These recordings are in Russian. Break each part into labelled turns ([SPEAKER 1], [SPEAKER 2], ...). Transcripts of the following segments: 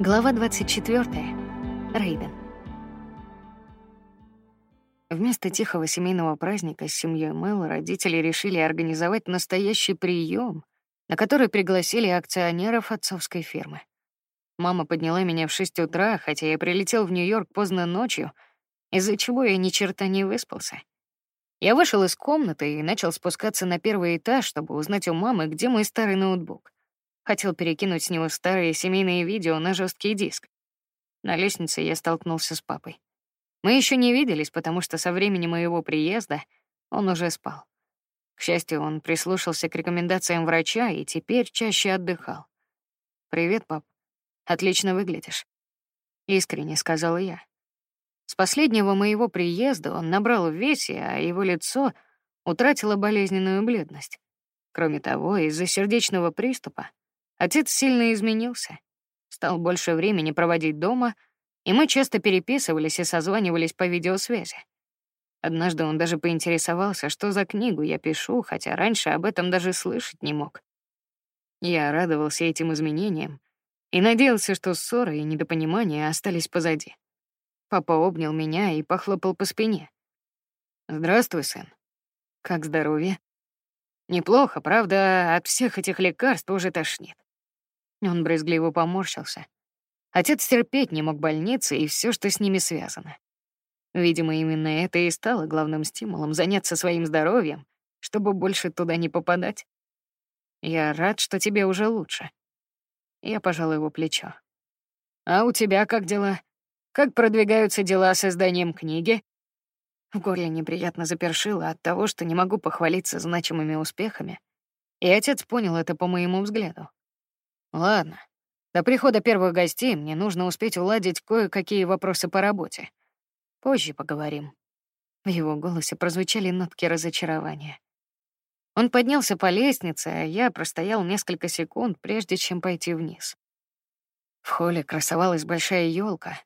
[SPEAKER 1] Глава 24. Рейден. Вместо тихого семейного праздника с семьей Мэл родители решили организовать настоящий прием, на который пригласили акционеров отцовской фирмы. Мама подняла меня в 6 утра, хотя я прилетел в Нью-Йорк поздно ночью, из-за чего я ни черта не выспался. Я вышел из комнаты и начал спускаться на первый этаж, чтобы узнать у мамы, где мой старый ноутбук. Хотел перекинуть с него старые семейные видео на жесткий диск. На лестнице я столкнулся с папой. Мы еще не виделись, потому что со времени моего приезда он уже спал. К счастью, он прислушался к рекомендациям врача и теперь чаще отдыхал. Привет, пап. Отлично выглядишь. Искренне сказала я. С последнего моего приезда он набрал в весе, а его лицо утратило болезненную бледность. Кроме того, из-за сердечного приступа Отец сильно изменился, стал больше времени проводить дома, и мы часто переписывались и созванивались по видеосвязи. Однажды он даже поинтересовался, что за книгу я пишу, хотя раньше об этом даже слышать не мог. Я радовался этим изменениям и надеялся, что ссоры и недопонимания остались позади. Папа обнял меня и похлопал по спине. Здравствуй, сын. Как здоровье? Неплохо, правда, от всех этих лекарств уже тошнит. Он брезгливо поморщился. Отец терпеть не мог больницы и все, что с ними связано. Видимо, именно это и стало главным стимулом заняться своим здоровьем, чтобы больше туда не попадать. Я рад, что тебе уже лучше. Я пожал его плечо. А у тебя как дела? Как продвигаются дела с изданием книги? В горле неприятно запершило от того, что не могу похвалиться значимыми успехами. И отец понял это по моему взгляду. Ладно. До прихода первых гостей мне нужно успеть уладить кое-какие вопросы по работе. Позже поговорим. В его голосе прозвучали нотки разочарования. Он поднялся по лестнице, а я простоял несколько секунд, прежде чем пойти вниз. В холле красовалась большая елка,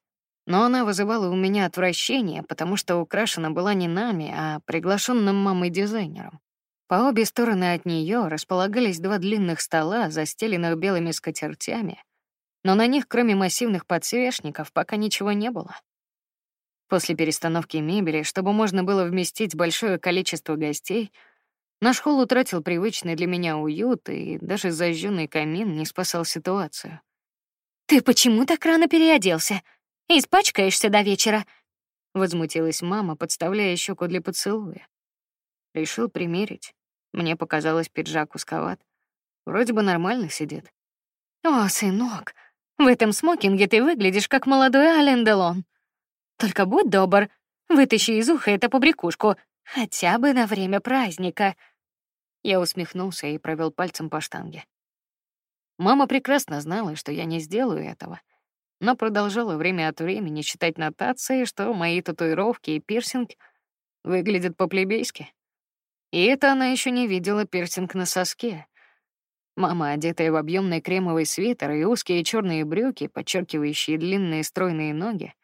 [SPEAKER 1] но она вызывала у меня отвращение, потому что украшена была не нами, а приглашенным мамой дизайнером. По обе стороны от нее располагались два длинных стола, застеленных белыми скатертями, но на них, кроме массивных подсвечников, пока ничего не было. После перестановки мебели, чтобы можно было вместить большое количество гостей, наш холл утратил привычный для меня уют, и даже зажженный камин не спасал ситуацию.
[SPEAKER 2] «Ты почему так рано переоделся? Испачкаешься до вечера?»
[SPEAKER 1] Возмутилась мама, подставляя щеку для поцелуя. Решил примерить. Мне показалось, пиджак узковат. Вроде бы нормально сидит.
[SPEAKER 2] О, сынок, в этом смокинге ты выглядишь как молодой Ален Делон. Только будь добр, вытащи из уха эту побрякушку, хотя бы на время праздника.
[SPEAKER 1] Я усмехнулся и провел пальцем по штанге. Мама прекрасно знала, что я не сделаю этого, но продолжала время от времени читать нотации, что мои татуировки и пирсинг выглядят по-плебейски. И это она еще не видела пирсинг на соске. Мама, одетая в объемный кремовый свитер и узкие черные брюки, подчеркивающие длинные стройные ноги,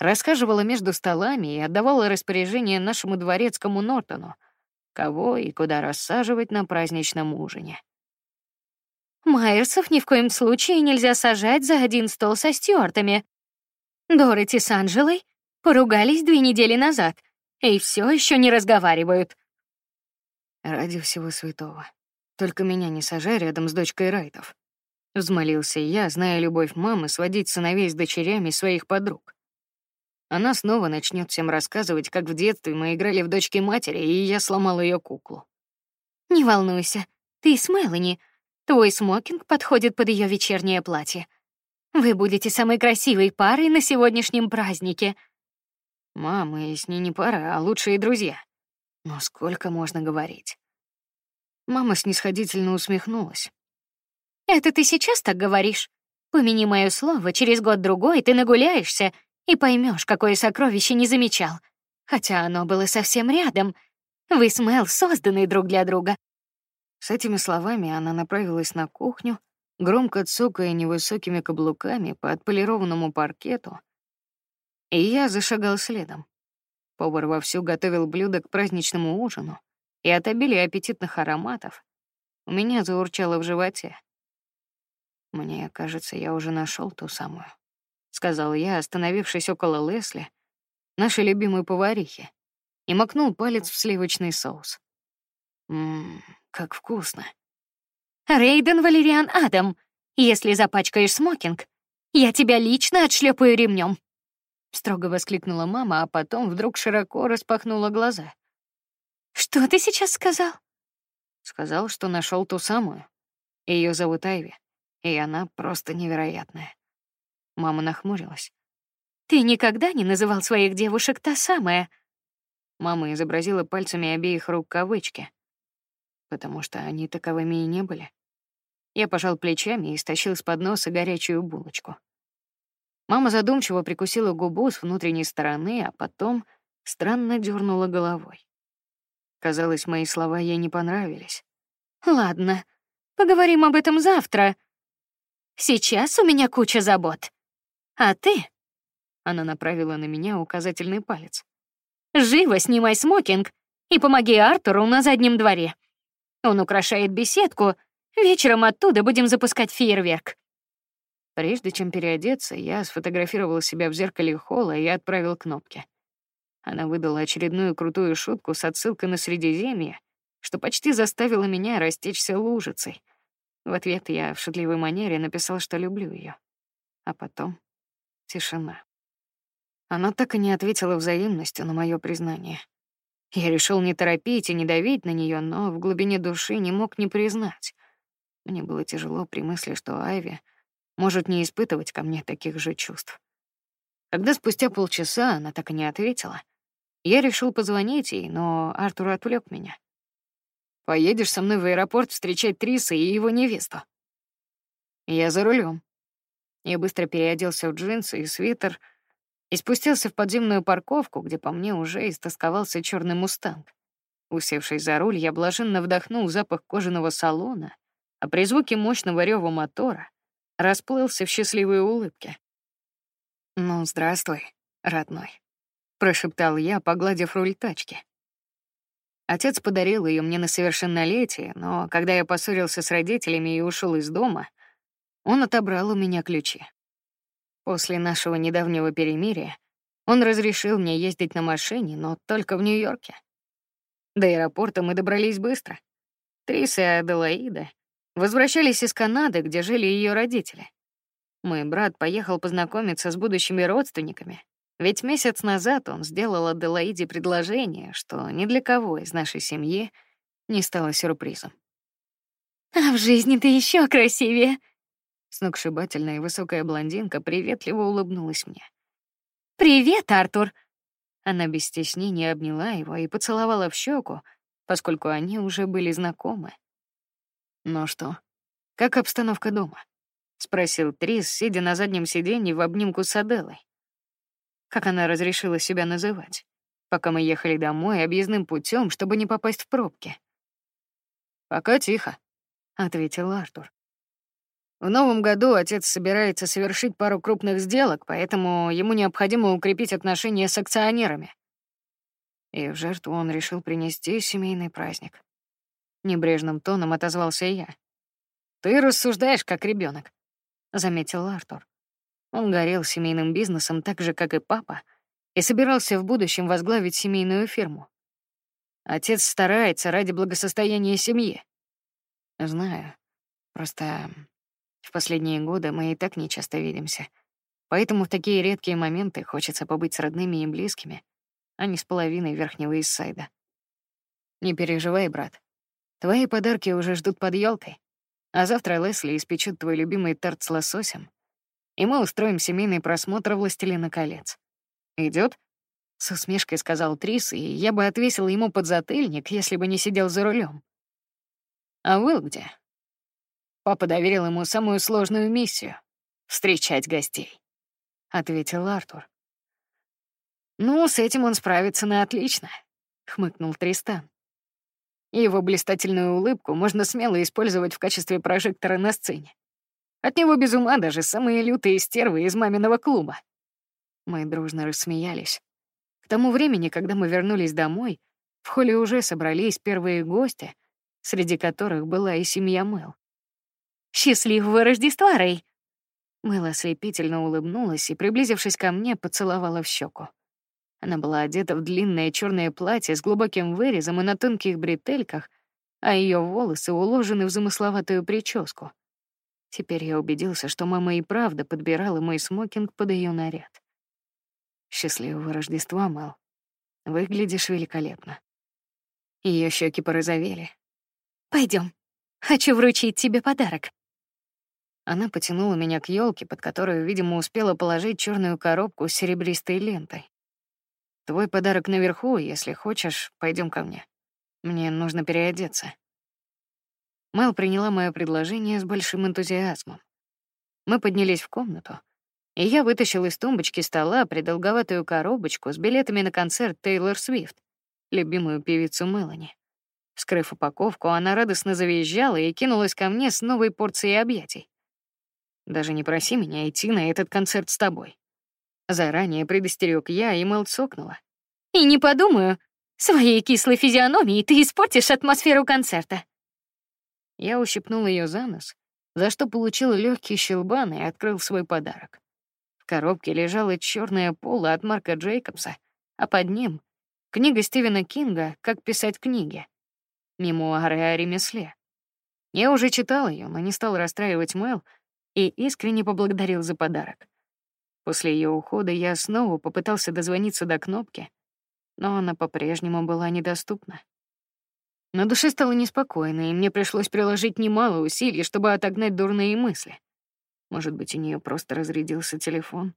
[SPEAKER 1] расхаживала между столами и отдавала распоряжение нашему дворецкому Нортону, кого и куда рассаживать на праздничном ужине.
[SPEAKER 2] Майерсов ни в коем случае нельзя сажать за один стол со Стюартами. Дороти с Анжелой поругались две недели назад и все еще не разговаривают.
[SPEAKER 1] Ради всего святого. Только меня не сажай рядом с дочкой Райтов. Взмолился я, зная любовь мамы сводить сыновей с дочерями своих подруг. Она снова начнет всем рассказывать, как в детстве мы играли в дочки матери, и я сломал ее куклу.
[SPEAKER 2] Не волнуйся, ты с Мелани. Твой смокинг подходит под ее вечернее платье. Вы будете самой красивой парой на сегодняшнем празднике.
[SPEAKER 1] Мама, и с ней не пара, а лучшие друзья. Но сколько можно говорить? Мама снисходительно усмехнулась.
[SPEAKER 2] Это ты сейчас так говоришь? Помяни мое слово, через год-другой ты нагуляешься и поймешь, какое сокровище не замечал. Хотя оно было совсем рядом. Вы с Мел созданы друг для друга.
[SPEAKER 1] С этими словами она направилась на кухню, громко цокая невысокими каблуками по отполированному паркету, и я зашагал следом. Повар вовсю готовил блюда к праздничному ужину, и от обилия аппетитных ароматов у меня заурчало в животе. Мне кажется, я уже нашел ту самую, сказал я, остановившись около Лесли, нашей любимой поварихи, и макнул палец в сливочный соус. Мм, как вкусно.
[SPEAKER 2] Рейден Валериан Адам, если запачкаешь смокинг, я тебя лично отшлепаю ремнем.
[SPEAKER 1] Строго воскликнула мама, а потом вдруг широко распахнула глаза.
[SPEAKER 2] Что ты сейчас сказал?
[SPEAKER 1] Сказал, что нашел ту самую. Ее зовут Айви, и она просто невероятная. Мама нахмурилась.
[SPEAKER 2] Ты никогда не называл своих девушек та самая?
[SPEAKER 1] Мама изобразила пальцами обеих рук кавычки, потому что они таковыми и не были. Я пожал плечами и стащил с подноса горячую булочку. Мама задумчиво прикусила губу с внутренней стороны, а потом странно дернула головой. Казалось, мои слова ей не понравились.
[SPEAKER 2] Ладно, поговорим об этом завтра. Сейчас у меня куча забот. А ты?
[SPEAKER 1] Она направила на меня указательный палец.
[SPEAKER 2] Живо снимай смокинг и помоги Артуру на заднем дворе. Он украшает беседку. Вечером оттуда будем запускать фейерверк.
[SPEAKER 1] Прежде чем переодеться, я сфотографировал себя в зеркале холла и отправил кнопки. Она выдала очередную крутую шутку с отсылкой на Средиземье, что почти заставило меня растечься лужицей. В ответ я в шутливой манере написал, что люблю ее. А потом тишина. Она так и не ответила взаимностью на мое признание. Я решил не торопить и не давить на нее, но в глубине души не мог не признать. Мне было тяжело при мысли, что Айви может не испытывать ко мне таких же чувств. Когда спустя полчаса она так и не ответила, я решил позвонить ей, но Артур отвлек меня. Поедешь со мной в аэропорт встречать Триса и его невесту. Я за рулем. Я быстро переоделся в джинсы и свитер и спустился в подземную парковку, где по мне уже истосковался черный мустанг. Усевшись за руль, я блаженно вдохнул запах кожаного салона, а при звуке мощного рева мотора расплылся в счастливой улыбке. «Ну, здравствуй, родной», — прошептал я, погладив руль тачки. Отец подарил ее мне на совершеннолетие, но когда я поссорился с родителями и ушел из дома, он отобрал у меня ключи. После нашего недавнего перемирия он разрешил мне ездить на машине, но только в Нью-Йорке. До аэропорта мы добрались быстро. Трис и Аделаида возвращались из Канады, где жили ее родители. Мой брат поехал познакомиться с будущими родственниками, ведь месяц назад он сделал Аделаиде предложение, что ни для кого из нашей семьи не стало сюрпризом.
[SPEAKER 2] А в жизни ты еще красивее.
[SPEAKER 1] Сногсшибательная высокая блондинка приветливо улыбнулась мне.
[SPEAKER 2] Привет, Артур.
[SPEAKER 1] Она без стеснения обняла его и поцеловала в щеку, поскольку они уже были знакомы. Ну что, как обстановка дома? спросил Трис, сидя на заднем сиденье в обнимку с Аделой как она разрешила себя называть, пока мы ехали домой объездным путем, чтобы не попасть в пробки. Пока тихо, ответил Артур. В новом году отец собирается совершить пару крупных сделок, поэтому ему необходимо укрепить отношения с акционерами. И в жертву он решил принести семейный праздник. Небрежным тоном отозвался я. Ты рассуждаешь как ребенок, заметил Артур. Он горел семейным бизнесом так же, как и папа, и собирался в будущем возглавить семейную фирму. Отец старается ради благосостояния семьи. Знаю. Просто в последние годы мы и так не часто видимся. Поэтому в такие редкие моменты хочется побыть с родными и близкими, а не с половиной верхнего Иссайда. Не переживай, брат. Твои подарки уже ждут под елкой, а завтра Лесли испечет твой любимый торт с лососем и мы устроим семейный просмотр «Властелина колец». Идет? С усмешкой сказал Трис, и я бы отвесил ему подзатыльник, если бы не сидел за рулем. А Уилл где? Папа доверил ему самую сложную миссию — встречать гостей, — ответил Артур. Ну, с этим он справится на отлично, — хмыкнул Тристан. Его блистательную улыбку можно смело использовать в качестве прожектора на сцене. От него без ума даже самые лютые стервы из маминого клуба. Мы дружно рассмеялись. К тому времени, когда мы вернулись домой, в холле уже собрались первые гости, среди которых была и семья Мэл.
[SPEAKER 2] Счастливого Рождества, Рэй.
[SPEAKER 1] Мэл ослепительно улыбнулась и, приблизившись ко мне, поцеловала в щеку. Она была одета в длинное черное платье с глубоким вырезом и на тонких бретельках, а ее волосы уложены в замысловатую прическу. Теперь я убедился, что мама и правда подбирала мой смокинг под ее наряд. Счастливого Рождества, Мэл. Выглядишь великолепно. Ее щеки порозовели.
[SPEAKER 2] Пойдем. Хочу вручить тебе подарок.
[SPEAKER 1] Она потянула меня к елке, под которую, видимо, успела положить черную коробку с серебристой лентой. Твой подарок наверху, если хочешь, пойдем ко мне. Мне нужно переодеться. Мэл приняла мое предложение с большим энтузиазмом. Мы поднялись в комнату, и я вытащил из тумбочки стола придолговатую коробочку с билетами на концерт Тейлор Свифт, любимую певицу Мелани. Скрыв упаковку, она радостно завизжала и кинулась ко мне с новой порцией объятий. Даже не проси меня идти на этот концерт с тобой. Заранее предостерег я, и Мэл цокнула.
[SPEAKER 2] И не подумаю, своей кислой физиономией ты испортишь атмосферу концерта.
[SPEAKER 1] Я ущипнул ее за нос, за что получил легкий щелбан и открыл свой подарок. В коробке лежала черная пола от Марка Джейкобса, а под ним — книга Стивена Кинга «Как писать книги». Мемуары о ремесле. Я уже читал ее, но не стал расстраивать Мэл и искренне поблагодарил за подарок. После ее ухода я снова попытался дозвониться до кнопки, но она по-прежнему была недоступна. На душе стало неспокойно, и мне пришлось приложить немало усилий, чтобы отогнать дурные мысли. Может быть, у нее просто разрядился телефон.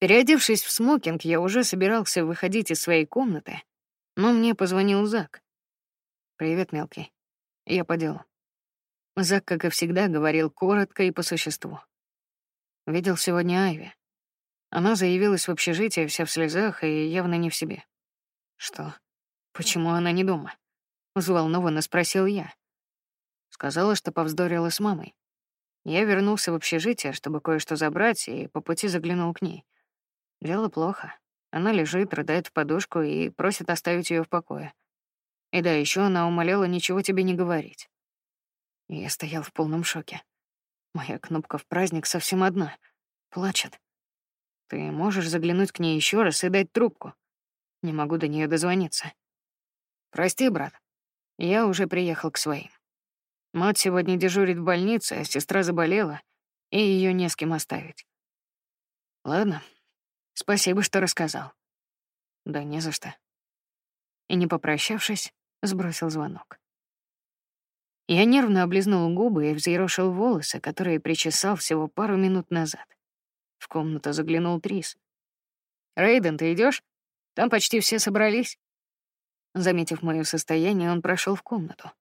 [SPEAKER 1] Переодевшись в смокинг, я уже собирался выходить из своей комнаты, но мне позвонил Зак. «Привет, мелкий. Я по делу». Зак, как и всегда, говорил коротко и по существу. Видел сегодня Айви. Она заявилась в общежитие вся в слезах и явно не в себе. Что? Почему она не дома? Взволнованно спросил я. Сказала, что повздорила с мамой. Я вернулся в общежитие, чтобы кое-что забрать, и по пути заглянул к ней. Дело плохо. Она лежит, рыдает в подушку и просит оставить ее в покое. И да, еще она умоляла ничего тебе не говорить. Я стоял в полном шоке. Моя кнопка в праздник совсем одна. Плачет. Ты можешь заглянуть к ней еще раз и дать трубку. Не могу до нее дозвониться. Прости, брат. Я уже приехал к своим. Мать сегодня дежурит в больнице, а сестра заболела, и ее не с кем оставить. Ладно, спасибо, что рассказал. Да не за что. И не попрощавшись, сбросил звонок. Я нервно облизнул губы и взъерошил волосы, которые причесал всего пару минут назад. В комнату заглянул Трис. «Рейден, ты идешь? Там почти все собрались». Заметив мое состояние, он прошел в комнату.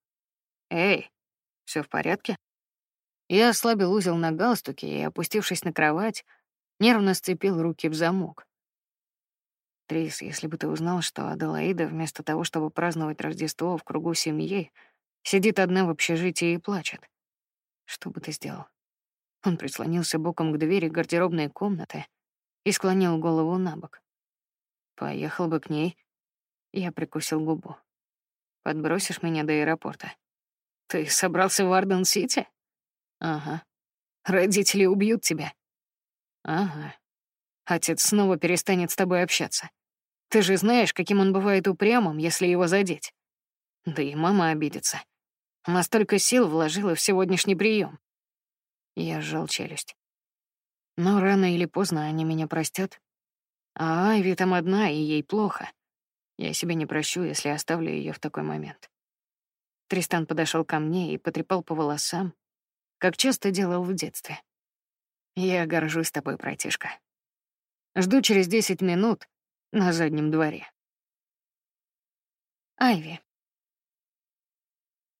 [SPEAKER 1] «Эй, все в порядке?» Я ослабил узел на галстуке и, опустившись на кровать, нервно сцепил руки в замок. Трис, если бы ты узнал, что Аделаида вместо того, чтобы праздновать Рождество в кругу семьи, сидит одна в общежитии и плачет, что бы ты сделал? Он прислонился боком к двери гардеробной комнаты и склонил голову на бок. Поехал бы к ней, я прикусил губу. Подбросишь меня до аэропорта. Ты собрался в Арден-Сити? Ага. Родители убьют тебя. Ага. Отец снова перестанет с тобой общаться. Ты же знаешь, каким он бывает упрямым, если его задеть. Да и мама обидится. Она столько сил вложила в сегодняшний прием. Я сжал челюсть. Но рано или поздно они меня простят. А Айви там одна, и ей плохо. Я себя не прощу, если оставлю ее в такой момент. Тристан подошел ко мне и потрепал по волосам, как часто делал в детстве. Я горжусь тобой, братишка. Жду через десять минут на заднем дворе.
[SPEAKER 2] Айви.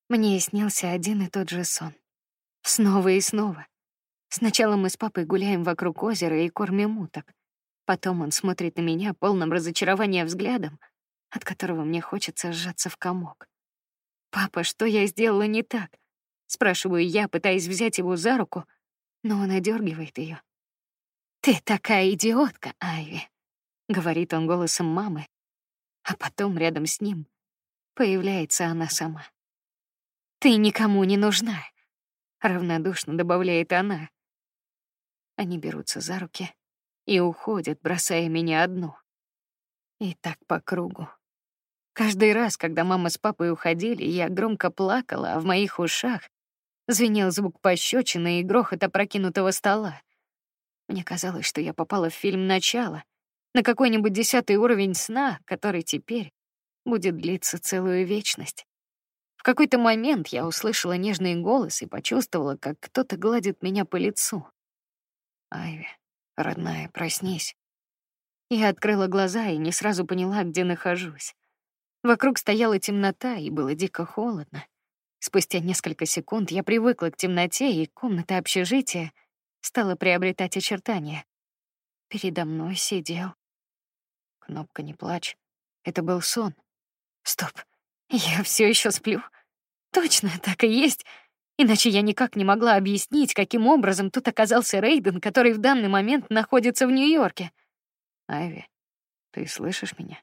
[SPEAKER 2] Мне снился один и тот же сон. Снова и снова. Сначала мы с папой гуляем вокруг озера и кормим уток. Потом он смотрит на меня полным разочарования взглядом, от которого мне хочется сжаться в комок. «Папа, что я сделала не так?» Спрашиваю я, пытаясь взять его за руку, но он одергивает ее. «Ты такая идиотка, Айви», — говорит он голосом мамы, а потом рядом с ним появляется она сама. «Ты никому не нужна.
[SPEAKER 1] Равнодушно добавляет она. Они берутся за руки и уходят, бросая меня одну. И так по кругу. Каждый раз, когда мама с папой уходили, я громко плакала, а в моих ушах звенел звук пощечины и грохот опрокинутого стола. Мне казалось, что я попала в фильм «Начало», на какой-нибудь десятый уровень сна, который теперь будет длиться целую вечность. Какой-то момент я услышала нежный голос и почувствовала, как кто-то гладит меня по лицу. Айви, родная, проснись. Я открыла глаза и не сразу поняла, где нахожусь. Вокруг стояла темнота, и было дико холодно. Спустя несколько секунд я привыкла к темноте, и комната общежития стала приобретать очертания. Передо мной сидел. Кнопка «Не плачь». Это был сон. Стоп, я все еще сплю. Точно, так и есть. Иначе я никак не могла объяснить, каким образом тут оказался Рейден, который в данный момент находится в Нью-Йорке. Айви, ты слышишь меня?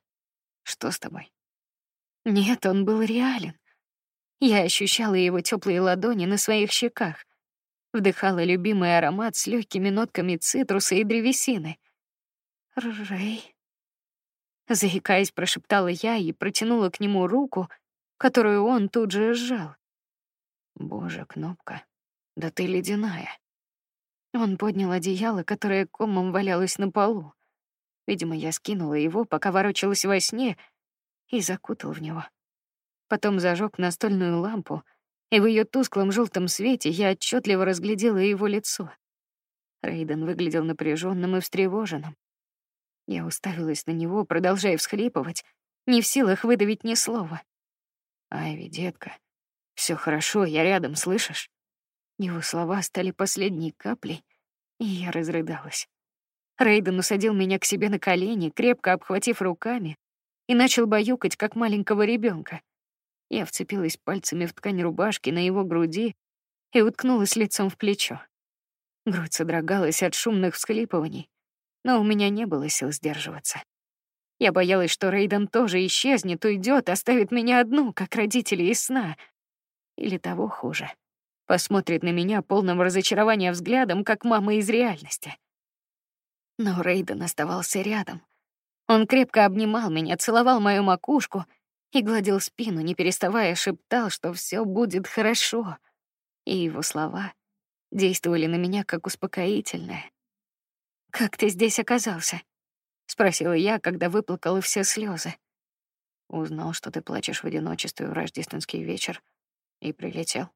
[SPEAKER 1] Что с тобой? Нет, он был реален. Я ощущала его теплые ладони на своих щеках, вдыхала любимый аромат с легкими нотками цитруса и древесины. Рэй, заикаясь, прошептала я и протянула к нему руку, которую он тут же сжал. Боже, кнопка, да ты ледяная. Он поднял одеяло, которое комом валялось на полу. Видимо, я скинула его, пока ворочалась во сне, и закутал в него. Потом зажег настольную лампу, и в ее тусклом желтом свете я отчетливо разглядела его лицо. Рейден выглядел напряженным и встревоженным. Я уставилась на него, продолжая всхлипывать, не в силах выдавить ни слова. Айви, детка, все хорошо, я рядом, слышишь? Его слова стали последней каплей, и я разрыдалась. Рейден усадил меня к себе на колени, крепко обхватив руками, и начал баюкать, как маленького ребенка. Я вцепилась пальцами в ткань рубашки на его груди и уткнулась лицом в плечо. Грудь содрогалась от шумных всхлипываний, но у меня не было сил сдерживаться. Я боялась, что Рейден тоже исчезнет, уйдет, оставит меня одну, как родители из сна. Или того хуже. Посмотрит на меня полным разочарования взглядом, как мама из реальности. Но Рейден оставался рядом — он крепко обнимал меня, целовал мою макушку и гладил спину, не переставая шептал, что все будет хорошо. И его слова действовали на меня как успокоительное. Как ты здесь оказался? Спросила я, когда выплакала все слезы. Узнал, что ты плачешь в одиночестве в рождественский вечер, и прилетел.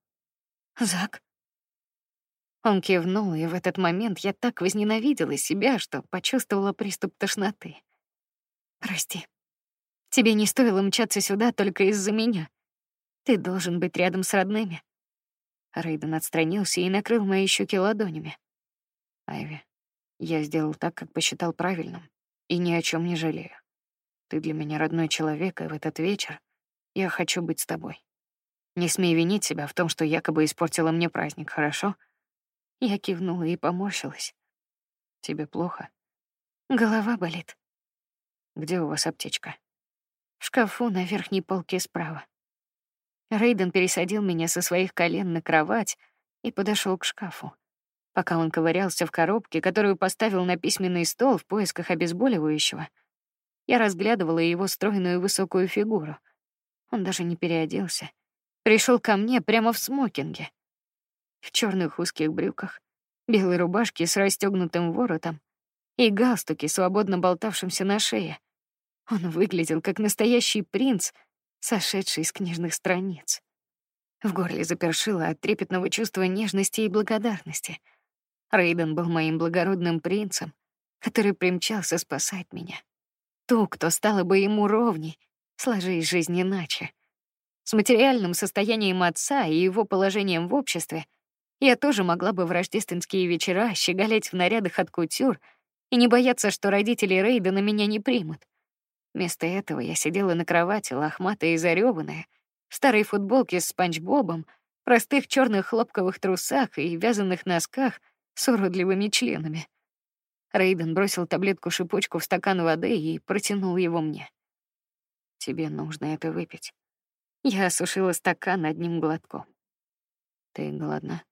[SPEAKER 1] Зак. Он кивнул, и в этот момент я так возненавидела себя, что почувствовала приступ тошноты. Прости. Тебе не стоило мчаться сюда только из-за меня. Ты должен быть рядом с родными. Рейден отстранился и накрыл мои щеки ладонями. Айви, я сделал так, как посчитал правильным, и ни о чем не жалею. Ты для меня родной человек, и в этот вечер я хочу быть с тобой. Не смей винить себя в том, что якобы испортила мне праздник, хорошо? Я кивнула и поморщилась. Тебе плохо? Голова болит. Где у вас аптечка? В шкафу на верхней полке справа. Рейден пересадил меня со своих колен на кровать и подошел к шкафу. Пока он ковырялся в коробке, которую поставил на письменный стол в поисках обезболивающего, я разглядывала его стройную высокую фигуру. Он даже не переоделся. Пришел ко мне прямо в смокинге. В черных узких брюках, белой рубашке с расстегнутым воротом и галстуке, свободно болтавшемся на шее. Он выглядел как настоящий принц, сошедший из книжных страниц. В горле запершило от трепетного чувства нежности и благодарности. Рейден был моим благородным принцем, который примчался спасать меня. Ту, кто стала бы ему ровней, сложись жизнь иначе. С материальным состоянием отца и его положением в обществе я тоже могла бы в рождественские вечера щеголять в нарядах от кутюр и не бояться, что родители Рейдена меня не примут. Вместо этого я сидела на кровати, лохматая и зарёванная, в старой футболке с Спанч Бобом, простых черных хлопковых трусах и вязаных носках с уродливыми членами. Рейден бросил таблетку-шипучку в стакан воды и протянул его мне. Тебе нужно это выпить. Я осушила стакан одним глотком. Ты голодна?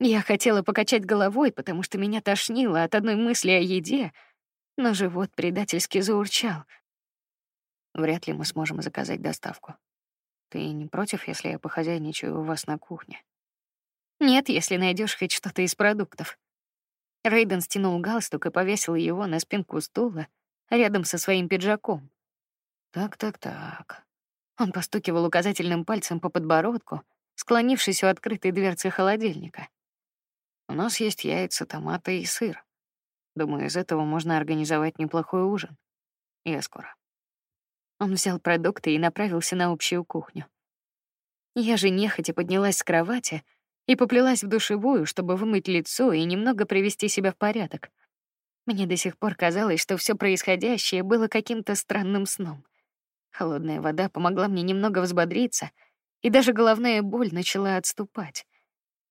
[SPEAKER 1] Я хотела покачать головой, потому что меня тошнило от одной мысли о еде, но живот предательски заурчал. Вряд ли мы сможем заказать доставку. Ты не против, если я похозяйничаю у вас на кухне? Нет, если найдешь хоть что-то из продуктов. Рейден стянул галстук и повесил его на спинку стула рядом со своим пиджаком. Так, так, так. Он постукивал указательным пальцем по подбородку, склонившись у открытой дверцы холодильника. У нас есть яйца, томаты и сыр. Думаю, из этого можно организовать неплохой ужин. Я скоро. Он взял продукты и направился на общую кухню. Я же нехотя поднялась с кровати и поплелась в душевую, чтобы вымыть лицо и немного привести себя в порядок. Мне до сих пор казалось, что все происходящее было каким-то странным сном. Холодная вода помогла мне немного взбодриться, и даже головная боль начала отступать.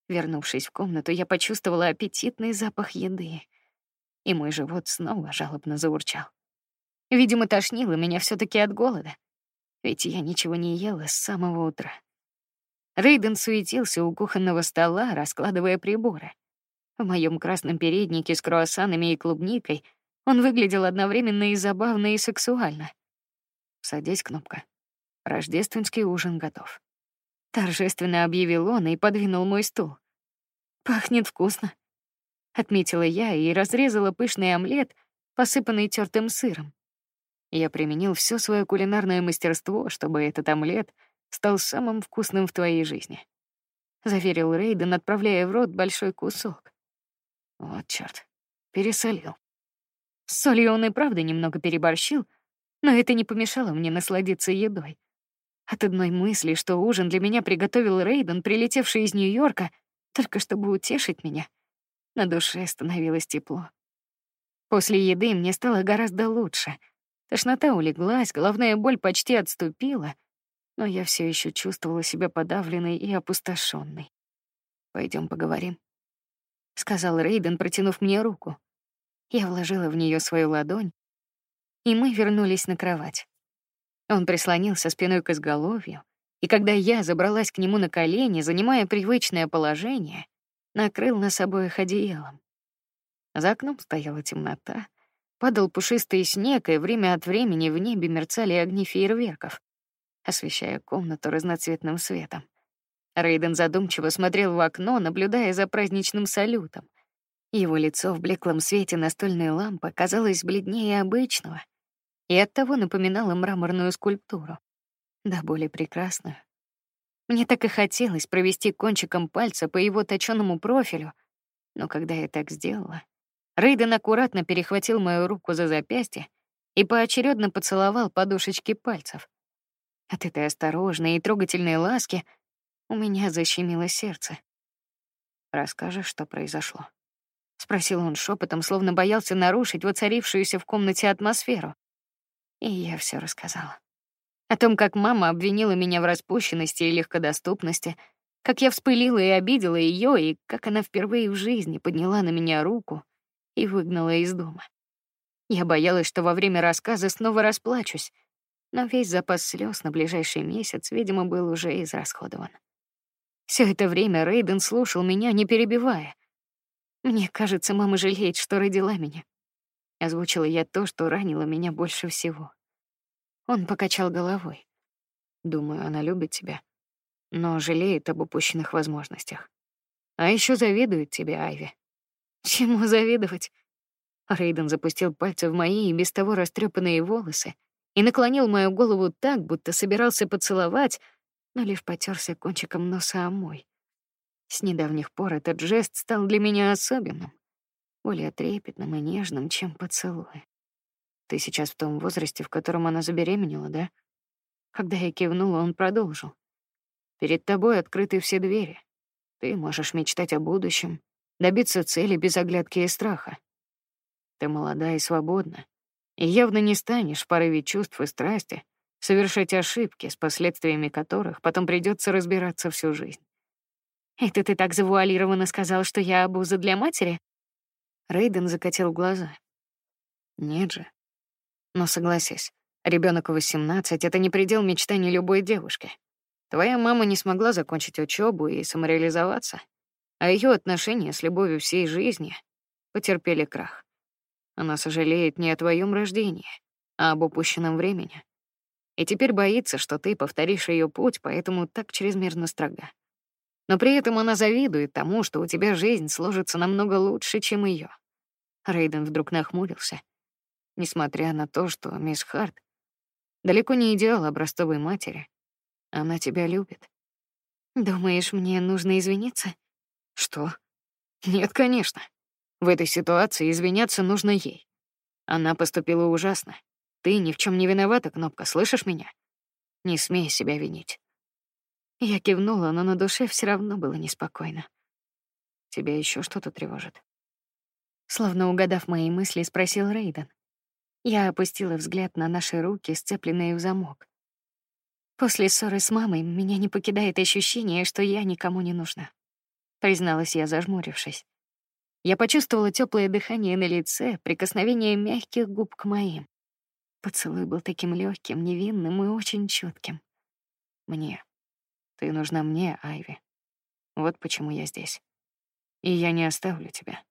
[SPEAKER 1] Вернувшись в комнату, я почувствовала аппетитный запах еды, и мой живот снова жалобно заурчал. Видимо, тошнило меня все таки от голода, ведь я ничего не ела с самого утра. Рейден суетился у кухонного стола, раскладывая приборы. В моем красном переднике с круассанами и клубникой он выглядел одновременно и забавно, и сексуально. «Садись, кнопка. Рождественский ужин готов». Торжественно объявил он и подвинул мой стул. Пахнет вкусно, отметила я и разрезала пышный омлет, посыпанный тертым сыром. Я применил все свое кулинарное мастерство, чтобы этот омлет стал самым вкусным в твоей жизни. Заверил Рейден, отправляя в рот большой кусок. Вот чёрт, пересолил. С солью он и правда немного переборщил, но это не помешало мне насладиться едой. От одной мысли, что ужин для меня приготовил Рейден, прилетевший из Нью-Йорка, только чтобы утешить меня, на душе становилось тепло. После еды мне стало гораздо лучше. Тошнота улеглась, головная боль почти отступила, но я все еще чувствовала себя подавленной и опустошенной. Пойдем поговорим, сказал Рейден, протянув мне руку. Я вложила в нее свою ладонь, и мы вернулись на кровать. Он прислонился спиной к изголовью, и когда я забралась к нему на колени, занимая привычное положение, накрыл нас обоих одеялом. За окном стояла темнота, падал пушистый снег, и время от времени в небе мерцали огни фейерверков, освещая комнату разноцветным светом. Рейден задумчиво смотрел в окно, наблюдая за праздничным салютом. Его лицо в блеклом свете настольной лампы казалось бледнее обычного, и оттого напоминала мраморную скульптуру, да более прекрасную. Мне так и хотелось провести кончиком пальца по его точёному профилю, но когда я так сделала, Рейден аккуратно перехватил мою руку за запястье и поочередно поцеловал подушечки пальцев. От этой осторожной и трогательной ласки у меня защемило сердце. Расскажешь, что произошло? спросил он шепотом, словно боялся нарушить воцарившуюся в комнате атмосферу. И я все рассказала. О том, как мама обвинила меня в распущенности и легкодоступности, как я вспылила и обидела ее, и как она впервые в жизни подняла на меня руку и выгнала из дома. Я боялась, что во время рассказа снова расплачусь, но весь запас слез на ближайший месяц, видимо, был уже израсходован. Все это время Рейден слушал меня, не перебивая. Мне кажется, мама жалеет, что родила меня. Озвучила я то, что ранило меня больше всего. Он покачал головой. Думаю, она любит тебя, но жалеет об упущенных возможностях. А еще завидует тебе, Айви. Чему завидовать? Рейден запустил пальцы в мои и без того растрепанные волосы и наклонил мою голову так, будто собирался поцеловать, но лишь потерся кончиком носа о мой. С недавних пор этот жест стал для меня особенным более трепетным и нежным, чем поцелуй. Ты сейчас в том возрасте, в котором она забеременела, да? Когда я кивнула, он продолжил. Перед тобой открыты все двери. Ты можешь мечтать о будущем, добиться цели без оглядки и страха. Ты молода и свободна, явно не станешь в порыве чувств и страсти совершать ошибки, с последствиями которых потом придется разбираться всю жизнь. Это ты так завуалированно сказал, что я обуза для матери? Рейден закатил глаза. Нет же. Но согласись, ребенок в 18 — это не предел мечтаний любой девушки. Твоя мама не смогла закончить учебу и самореализоваться, а ее отношения с любовью всей жизни потерпели крах. Она сожалеет не о твоем рождении, а об упущенном времени. И теперь боится, что ты повторишь ее путь, поэтому так чрезмерно строга. Но при этом она завидует тому, что у тебя жизнь сложится намного лучше, чем ее. Рейден вдруг нахмурился. Несмотря на то, что мисс Харт далеко не идеал образцовой матери, она тебя любит.
[SPEAKER 2] Думаешь, мне нужно извиниться?
[SPEAKER 1] Что? Нет, конечно. В этой ситуации извиняться нужно ей. Она поступила ужасно. Ты ни в чем не виновата, Кнопка, слышишь меня? Не смей себя винить.
[SPEAKER 2] Я кивнула, но на душе все равно было неспокойно.
[SPEAKER 1] Тебя еще что-то тревожит?
[SPEAKER 2] Словно угадав мои мысли, спросил Рейден. Я опустила взгляд на наши руки, сцепленные в замок. После ссоры с мамой меня не покидает ощущение, что я никому не нужна призналась я, зажмурившись. Я почувствовала теплое дыхание на лице, прикосновение мягких губ к моим. Поцелуй был таким легким, невинным и очень чутким.
[SPEAKER 1] Мне. Ты нужна мне, Айви. Вот почему я здесь. И я не оставлю тебя.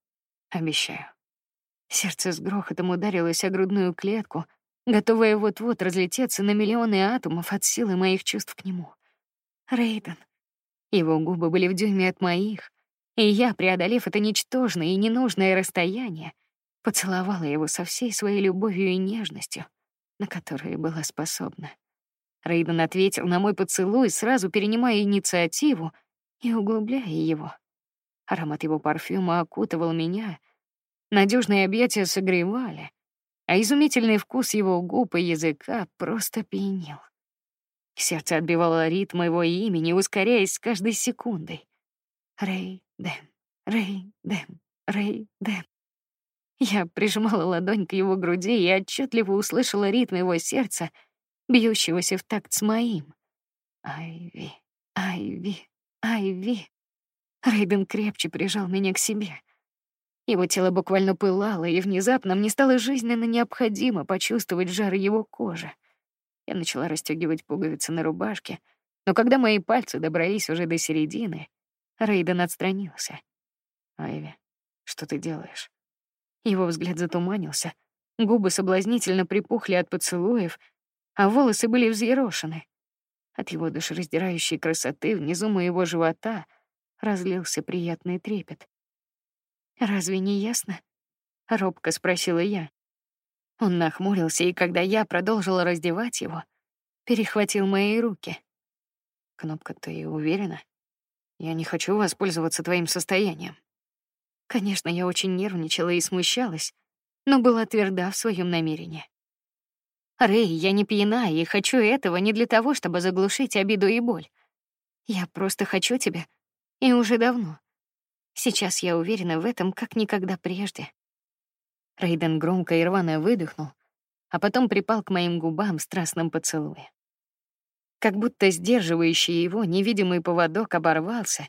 [SPEAKER 1] Обещаю.
[SPEAKER 2] Сердце с грохотом ударилось о грудную клетку, готовое вот-вот разлететься на миллионы атомов от силы моих чувств к нему. Рейден. Его губы были в дюйме от моих, и я, преодолев это ничтожное и ненужное расстояние, поцеловала его со всей своей любовью и нежностью, на которые была способна. Рейден ответил на мой поцелуй, сразу перенимая инициативу и углубляя его. Аромат его парфюма окутывал меня, надежные объятия согревали, а изумительный вкус его губ и языка просто пьянил. Сердце отбивало ритм его имени, ускоряясь с каждой секундой. Рэй Дэм, Рэй Дэм, Рэй Дэм. Я прижимала ладонь к его груди и отчетливо услышала ритм его сердца, бьющегося в такт с моим. Айви, Айви, Айви. Рейден крепче прижал меня к себе. Его тело буквально пылало, и внезапно мне стало жизненно необходимо почувствовать жар его кожи. Я начала расстегивать пуговицы на рубашке, но когда мои пальцы добрались уже до середины, Рейден отстранился. Айви, что ты делаешь? Его взгляд затуманился, губы соблазнительно припухли от поцелуев, а волосы были взъерошены. От его душераздирающей красоты внизу моего живота разлился приятный трепет. Разве не ясно? робко спросила я. Он нахмурился, и когда я продолжила раздевать его, перехватил мои руки.
[SPEAKER 1] Кнопка, ты уверена? Я не хочу воспользоваться твоим состоянием.
[SPEAKER 2] Конечно, я очень нервничала и смущалась, но была тверда в своем намерении. Рэй, я не пьяна и хочу этого не для того, чтобы заглушить обиду и боль. Я просто хочу тебя, и уже давно. Сейчас я уверена в этом, как никогда прежде. Рейден громко и рвано выдохнул, а потом припал к моим губам в страстном поцелуе. Как будто сдерживающий его невидимый поводок оборвался,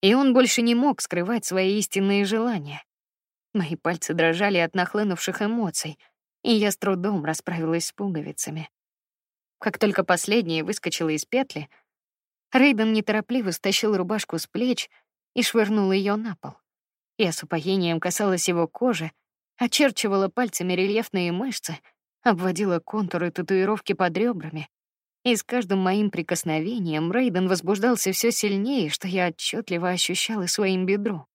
[SPEAKER 2] и он больше не мог скрывать свои истинные желания. Мои пальцы дрожали от нахлынувших эмоций, и я с трудом расправилась с пуговицами. Как только последняя выскочила из петли, Рейден неторопливо стащил рубашку с плеч и швырнул ее на пол. Я с упоением касалась его кожи, очерчивала пальцами рельефные мышцы, обводила контуры татуировки под ребрами. И с каждым моим прикосновением Рейден возбуждался все сильнее, что я отчетливо ощущала своим бедром.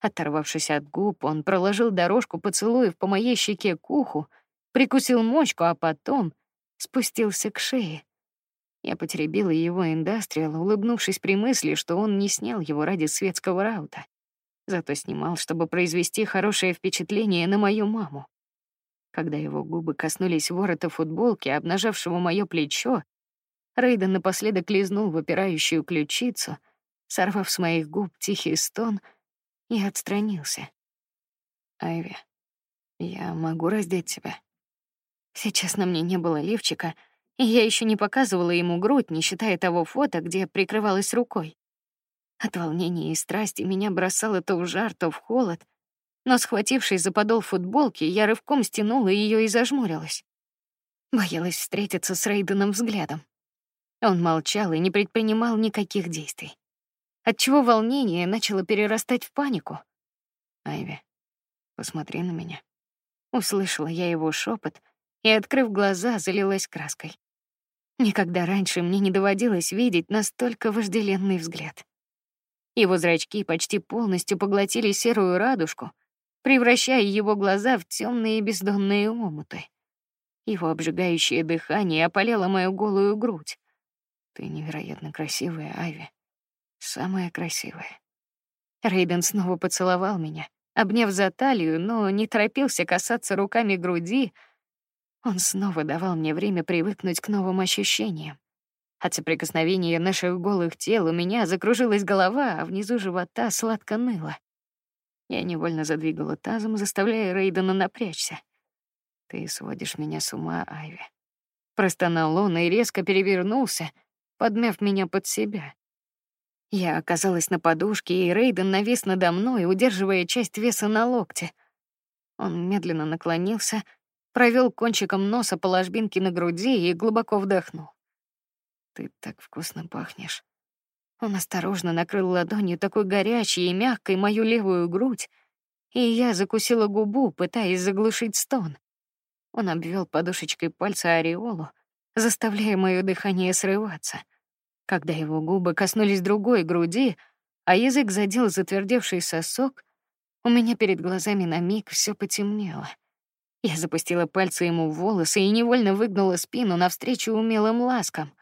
[SPEAKER 2] Оторвавшись от губ, он проложил дорожку поцелуев по моей щеке к уху, прикусил мочку, а потом спустился к шее. Я потеребила его индастриал, улыбнувшись при мысли, что он не снял его ради светского раута зато снимал, чтобы произвести хорошее впечатление на мою маму. Когда его губы коснулись ворота футболки, обнажавшего мое плечо, Рейден напоследок лизнул выпирающую ключицу, сорвав с моих губ тихий стон, и отстранился.
[SPEAKER 1] Айви, я могу раздеть тебя.
[SPEAKER 2] Сейчас на мне не было лифчика, и я еще не показывала ему грудь, не считая того фото, где прикрывалась рукой. От волнения и страсти меня бросало то в жар, то в холод, но, схватившись за подол футболки, я рывком стянула ее и зажмурилась. Боялась встретиться с Рейденом взглядом. Он молчал и не предпринимал никаких действий.
[SPEAKER 1] отчего волнение начало перерастать в панику. Айви, посмотри на меня. Услышала я его шепот и, открыв глаза, залилась краской. Никогда раньше мне не доводилось видеть настолько вожделенный взгляд. Его зрачки почти полностью поглотили серую радужку, превращая его глаза в темные бездонные омуты. Его обжигающее дыхание опаляло мою голую грудь. Ты невероятно красивая, Айви. Самая красивая. Рейден снова поцеловал меня, обняв за талию, но не торопился касаться руками груди. Он снова давал мне время привыкнуть к новым ощущениям. От соприкосновения наших голых тел у меня закружилась голова, а внизу живота сладко ныло. Я невольно задвигала тазом, заставляя Рейдена напрячься. Ты сводишь меня с ума, Айви. Простонал он и резко перевернулся, подмяв меня под себя. Я оказалась на подушке, и Рейден навис надо мной, удерживая часть веса на локте. Он медленно наклонился, провел кончиком носа по ложбинке на груди и глубоко вдохнул. Ты так вкусно пахнешь. Он осторожно накрыл ладонью такой горячей и мягкой мою левую грудь, и я закусила губу, пытаясь заглушить стон. Он обвел подушечкой пальца ореолу, заставляя мое дыхание срываться. Когда его губы коснулись другой груди, а язык задел затвердевший сосок, у меня перед глазами на миг все потемнело. Я запустила пальцы ему в волосы и невольно выгнула спину навстречу умелым ласкам.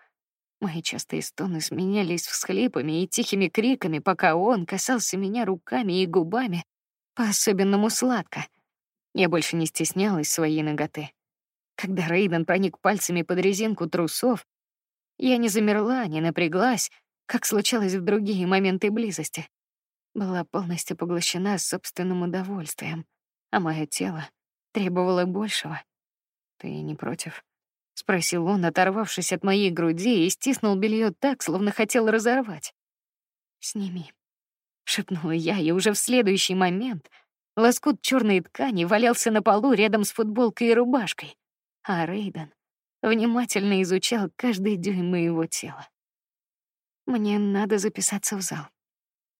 [SPEAKER 1] Мои частые стоны сменялись всхлипами и тихими криками, пока он касался меня руками и губами по-особенному сладко. Я больше не стеснялась своей ноготы. Когда Рейден проник пальцами под резинку трусов, я не замерла, не напряглась, как случалось в другие моменты близости. Была полностью поглощена собственным удовольствием, а мое тело требовало большего. Ты не против? спросил он, оторвавшись от моей груди и стиснул белье так, словно хотел разорвать. Сними, шепнула я, и уже в следующий момент лоскут черной ткани валялся на полу рядом с футболкой и рубашкой, а Рейден внимательно изучал каждый дюйм моего тела. Мне надо записаться в зал.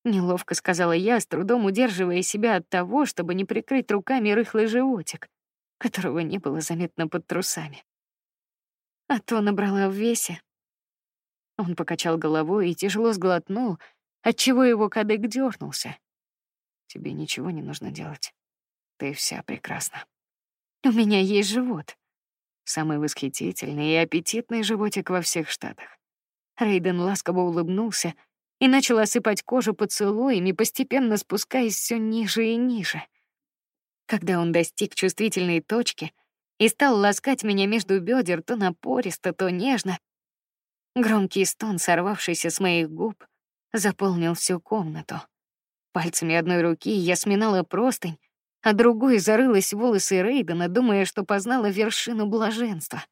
[SPEAKER 1] Неловко сказала я, с трудом удерживая себя от того, чтобы не прикрыть руками рыхлый животик, которого не было заметно под трусами а то набрала в весе. Он покачал головой и тяжело сглотнул, отчего его кадык дернулся. Тебе ничего не нужно делать. Ты вся прекрасна. У меня есть живот. Самый восхитительный и аппетитный животик во всех штатах. Рейден ласково улыбнулся и начал осыпать кожу поцелуями, постепенно спускаясь все ниже и ниже. Когда он достиг чувствительной точки, и стал ласкать меня между бедер то напористо, то нежно. Громкий стон, сорвавшийся с моих губ, заполнил всю комнату. Пальцами одной руки я сминала простынь, а другой зарылась в волосы Рейдена, думая, что познала вершину блаженства.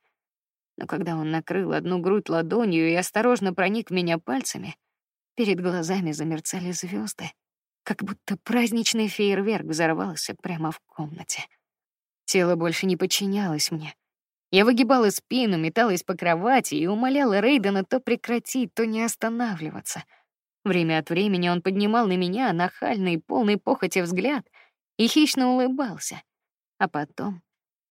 [SPEAKER 1] Но когда он накрыл одну грудь ладонью и осторожно проник меня пальцами, перед глазами замерцали звезды, как будто праздничный фейерверк взорвался прямо в комнате. Тело больше не подчинялось мне. Я выгибала спину, металась по кровати и умоляла Рейдена то прекратить, то не останавливаться. Время от времени он поднимал на меня нахальный, полный похоти взгляд и хищно улыбался, а потом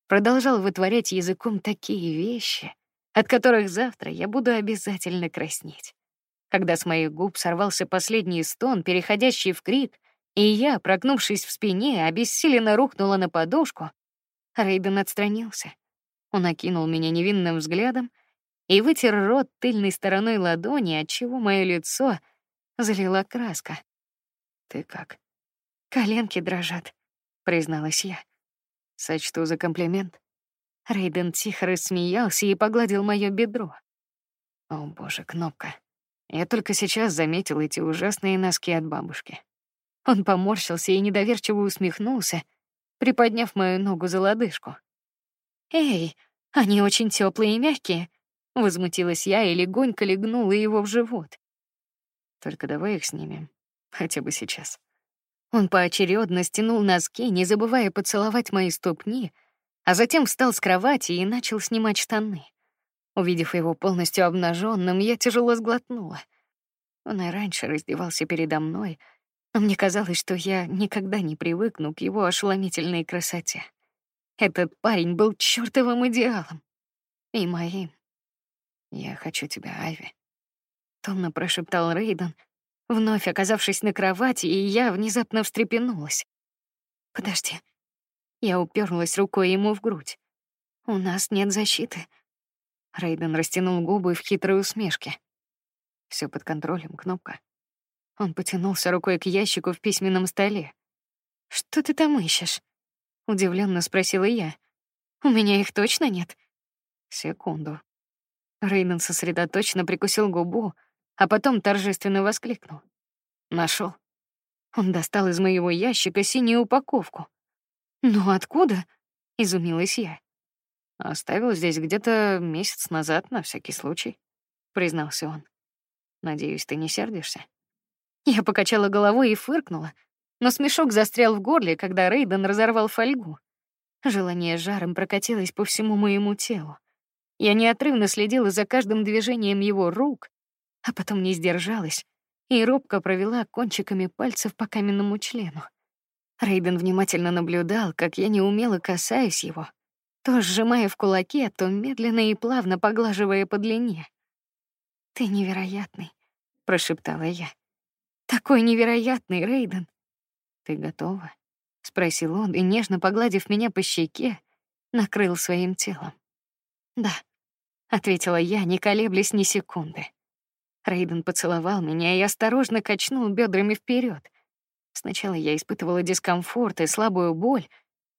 [SPEAKER 1] продолжал вытворять языком такие вещи, от которых завтра я буду обязательно краснеть. Когда с моих губ сорвался последний стон, переходящий в крик, и я, прогнувшись в спине, обессиленно рухнула на подушку, Рейден отстранился. Он окинул меня невинным взглядом и вытер рот тыльной стороной ладони, отчего мое лицо залила краска. Ты как? Коленки дрожат, призналась я. Сочту за комплимент. Рейден тихо рассмеялся и погладил мое бедро. О боже, кнопка. Я только сейчас заметил эти ужасные носки от бабушки. Он поморщился и недоверчиво усмехнулся, приподняв мою ногу за лодыжку. Эй, они очень теплые и мягкие. Возмутилась я и легонько легнула его в живот. Только давай их снимем, хотя бы сейчас. Он поочередно стянул носки, не забывая поцеловать мои ступни, а затем встал с кровати и начал снимать штаны. Увидев его полностью обнаженным, я тяжело сглотнула. Он и раньше раздевался передо мной, но мне казалось, что я никогда не привыкну к его ошеломительной красоте. Этот парень был чёртовым идеалом. И моим. «Я хочу тебя, Айви», — томно прошептал Рейден, вновь оказавшись на кровати, и я внезапно встрепенулась. «Подожди». Я уперлась рукой ему в грудь. «У нас нет защиты». Рейден растянул губы в хитрой усмешке. Все под контролем, кнопка. Он потянулся рукой к ящику в письменном столе. Что ты там ищешь? Удивленно спросила я. У меня их точно нет. Секунду. Рейнон сосредоточенно прикусил губу, а потом торжественно воскликнул. Нашел. Он достал из моего ящика синюю упаковку. Ну откуда? Изумилась я. Оставил здесь где-то месяц назад на всякий случай, признался он. Надеюсь, ты не сердишься. Я покачала головой и фыркнула, но смешок застрял в горле, когда Рейден разорвал фольгу. Желание жаром прокатилось по всему моему телу. Я неотрывно следила за каждым движением его рук, а потом не сдержалась и робко провела кончиками пальцев по каменному члену. Рейден внимательно наблюдал, как я неумело касаюсь его, то сжимая в кулаке, то медленно и плавно поглаживая по длине. Ты невероятный, прошептала я. Такой невероятный, Рейден. Ты готова? спросил он и нежно погладив меня по щеке, накрыл своим телом. Да, ответила я, не колеблясь ни секунды. Рейден поцеловал меня и осторожно качнул бедрами вперед. Сначала я испытывала дискомфорт и слабую боль,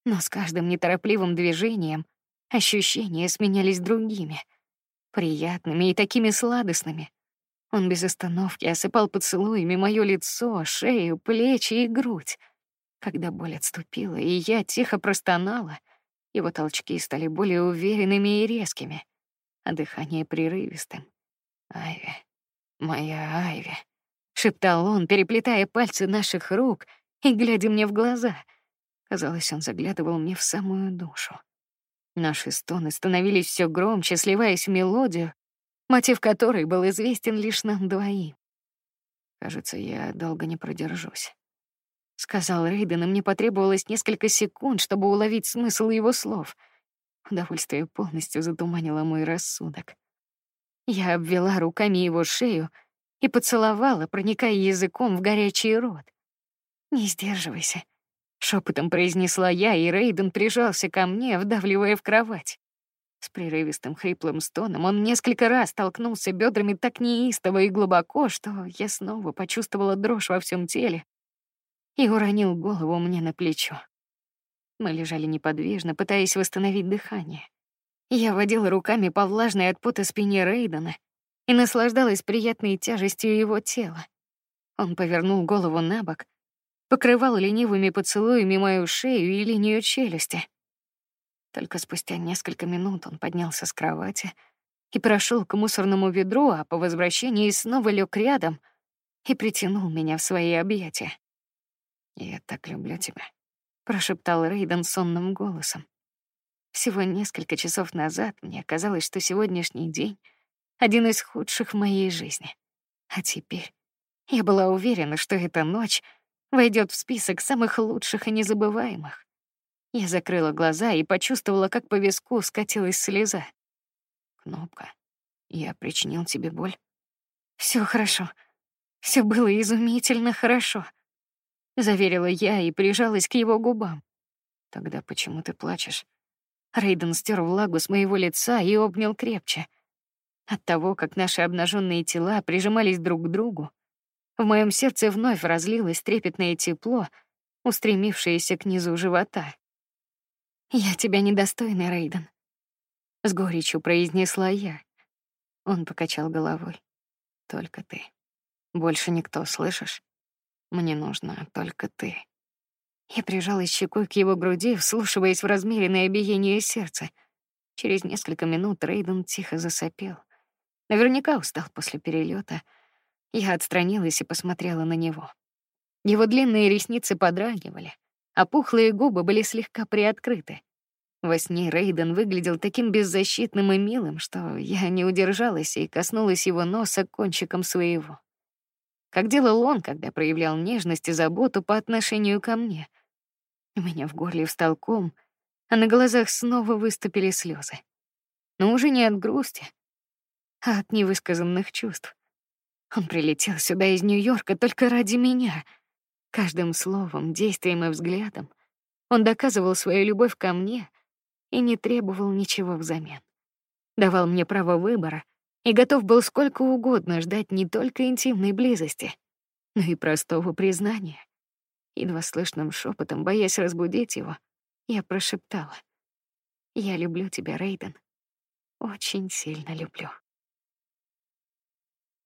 [SPEAKER 1] но с каждым неторопливым движением ощущения сменялись другими, приятными и такими сладостными. Он без остановки осыпал поцелуями мое лицо, шею, плечи и грудь. Когда боль отступила, и я тихо простонала, его толчки стали более уверенными и резкими, а дыхание прерывистым. Айви, моя Айви, шептал он, переплетая пальцы наших рук и глядя мне в глаза. Казалось, он заглядывал мне в самую душу. Наши стоны становились все громче, сливаясь в мелодию, мотив которой был известен лишь нам двоим. Кажется, я долго не продержусь, сказал Рейден, и мне потребовалось несколько секунд, чтобы уловить смысл его слов. Удовольствие полностью затуманило мой рассудок. Я обвела руками его шею и поцеловала, проникая языком в горячий рот. Не сдерживайся, шепотом произнесла я, и Рейден прижался ко мне, вдавливая в кровать. С прерывистым хриплым стоном он несколько раз толкнулся бедрами так неистово и глубоко, что я снова почувствовала дрожь во всем теле и уронил голову мне на плечо. Мы лежали неподвижно, пытаясь восстановить дыхание. Я водила руками по влажной от пота спине Рейдена и наслаждалась приятной тяжестью его тела. Он повернул голову на бок, покрывал ленивыми поцелуями мою шею и линию челюсти. Только спустя несколько минут он поднялся с кровати и прошел к мусорному ведру, а по возвращении снова лег рядом и притянул меня в свои объятия. Я так люблю тебя, прошептал Рейден сонным голосом. Всего несколько часов назад мне казалось, что сегодняшний день один из худших в моей жизни, а теперь я была уверена, что эта ночь войдет в список самых лучших и незабываемых. Я закрыла глаза и почувствовала, как по виску скатилась слеза. Кнопка, я причинил тебе боль. Все хорошо. Все было изумительно хорошо, заверила я и прижалась к его губам. Тогда почему ты плачешь? Рейден стер влагу с моего лица и обнял крепче. От того, как наши обнаженные тела прижимались друг к другу, в моем сердце вновь разлилось трепетное тепло, устремившееся к низу живота. Я тебя недостойный, Рейден, с горечью произнесла я. Он покачал головой. Только ты. Больше никто, слышишь? Мне нужна только ты. Я прижалась щекой к его груди, вслушиваясь в размеренное биение сердца. Через несколько минут Рейден тихо засопел. Наверняка устал после перелета. Я отстранилась и посмотрела на него. Его длинные ресницы подрагивали а пухлые губы были слегка приоткрыты. Во сне Рейден выглядел таким беззащитным и милым, что я не удержалась и коснулась его носа кончиком своего. как делал он, когда проявлял нежность и заботу по отношению ко мне. У меня в горле встал ком, а на глазах снова выступили слезы. Но уже не от грусти, а от невысказанных чувств. Он прилетел сюда из Нью-Йорка только ради меня. Каждым словом, действием и взглядом он доказывал свою любовь ко мне и не требовал ничего взамен. Давал мне право выбора и готов был сколько угодно ждать не только интимной близости, но и простого признания. Едва слышным шепотом, боясь разбудить его, я прошептала: "Я люблю тебя, Рейден, очень сильно люблю".